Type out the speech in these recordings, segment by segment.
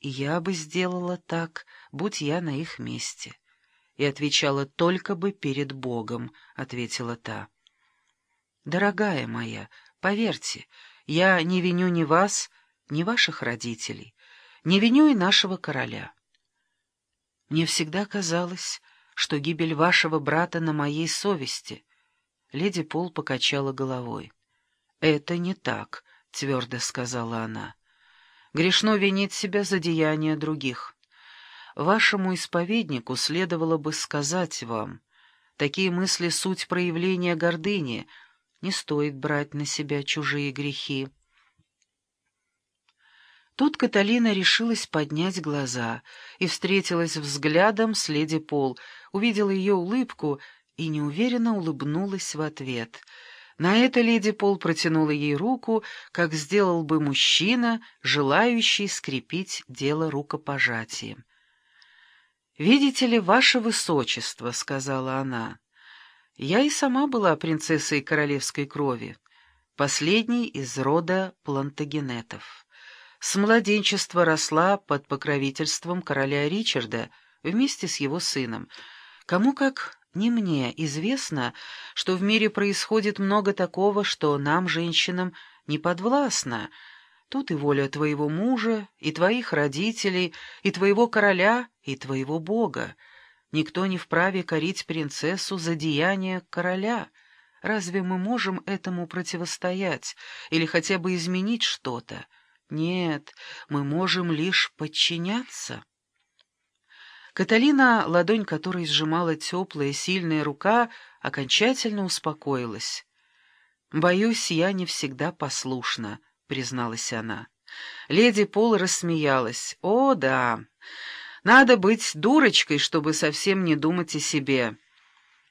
Я бы сделала так, будь я на их месте. И отвечала только бы перед Богом, — ответила та. Дорогая моя, поверьте, я не виню ни вас, ни ваших родителей, не виню и нашего короля. Мне всегда казалось, что гибель вашего брата на моей совести. Леди Пол покачала головой. «Это не так», — твердо сказала она. «Грешно винить себя за деяния других. Вашему исповеднику следовало бы сказать вам, такие мысли — суть проявления гордыни, не стоит брать на себя чужие грехи». Тут Каталина решилась поднять глаза и встретилась взглядом с леди Пол, увидела ее улыбку и неуверенно улыбнулась в ответ. На это леди Пол протянула ей руку, как сделал бы мужчина, желающий скрепить дело рукопожатием. «Видите ли, ваше высочество», — сказала она, — «я и сама была принцессой королевской крови, последней из рода плантагенетов» с младенчества росла под покровительством короля Ричарда вместе с его сыном. Кому как не мне известно, что в мире происходит много такого, что нам, женщинам, не подвластно. Тут и воля твоего мужа, и твоих родителей, и твоего короля, и твоего бога. Никто не вправе корить принцессу за деяния короля. Разве мы можем этому противостоять или хотя бы изменить что-то? Нет, мы можем лишь подчиняться. Каталина, ладонь которой сжимала теплая, сильная рука, окончательно успокоилась. «Боюсь, я не всегда послушна», — призналась она. Леди Пол рассмеялась. «О, да, надо быть дурочкой, чтобы совсем не думать о себе.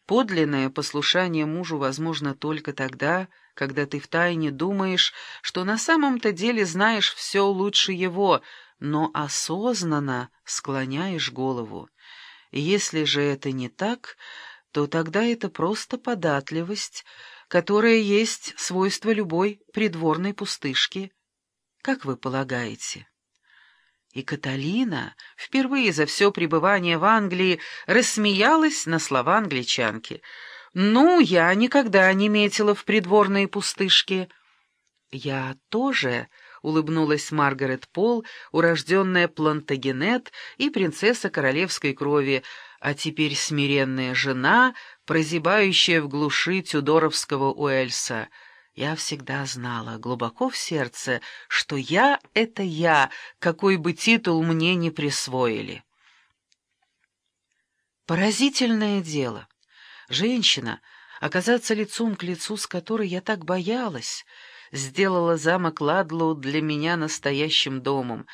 Подлинное послушание мужу возможно только тогда, когда ты втайне думаешь, что на самом-то деле знаешь все лучше его, но осознанно склоняешь голову. если же это не так, то тогда это просто податливость, которая есть свойство любой придворной пустышки. Как вы полагаете? И Каталина впервые за все пребывание в Англии рассмеялась на слова англичанки. «Ну, я никогда не метила в придворные пустышки». «Я тоже», — улыбнулась Маргарет Пол, урожденная Плантагенет и принцесса королевской крови, а теперь смиренная жена, прозябающая в глуши Тюдоровского Уэльса — я всегда знала, глубоко в сердце, что я — это я, какой бы титул мне не присвоили. Поразительное дело. Женщина, оказаться лицом к лицу, с которой я так боялась, сделала замок Ладлоу для меня настоящим домом.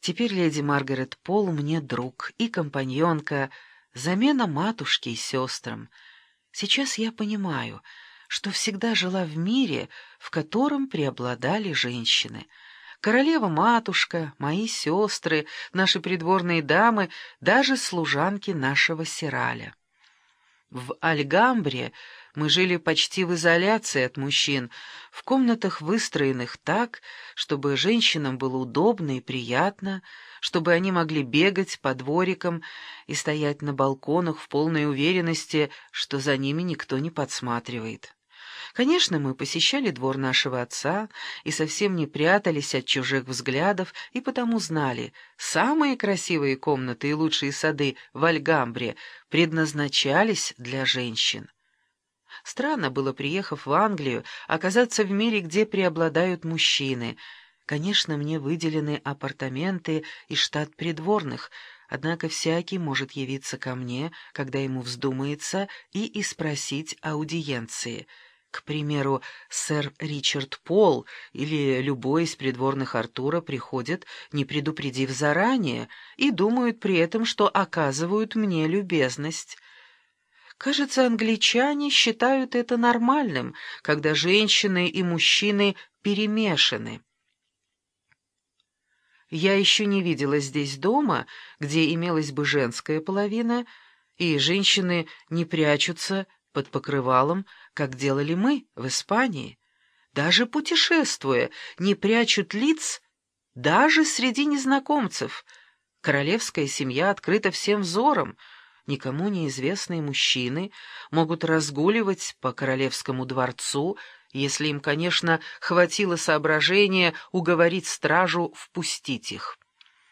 Теперь леди Маргарет Пол мне друг и компаньонка, замена матушке и сестрам. Сейчас я понимаю — что всегда жила в мире, в котором преобладали женщины. Королева-матушка, мои сестры, наши придворные дамы, даже служанки нашего Сираля. В Альгамбре мы жили почти в изоляции от мужчин, в комнатах, выстроенных так, чтобы женщинам было удобно и приятно, чтобы они могли бегать по дворикам и стоять на балконах в полной уверенности, что за ними никто не подсматривает. Конечно, мы посещали двор нашего отца и совсем не прятались от чужих взглядов, и потому знали, самые красивые комнаты и лучшие сады в Альгамбре предназначались для женщин. Странно было, приехав в Англию, оказаться в мире, где преобладают мужчины. Конечно, мне выделены апартаменты и штат придворных, однако всякий может явиться ко мне, когда ему вздумается, и и спросить аудиенции — к примеру, сэр Ричард Пол или любой из придворных Артура приходят, не предупредив заранее, и думают при этом, что оказывают мне любезность. Кажется, англичане считают это нормальным, когда женщины и мужчины перемешаны. Я еще не видела здесь дома, где имелась бы женская половина, и женщины не прячутся под покрывалом, как делали мы в Испании. Даже путешествуя, не прячут лиц даже среди незнакомцев. Королевская семья открыта всем взором. Никому неизвестные мужчины могут разгуливать по королевскому дворцу, если им, конечно, хватило соображения уговорить стражу впустить их.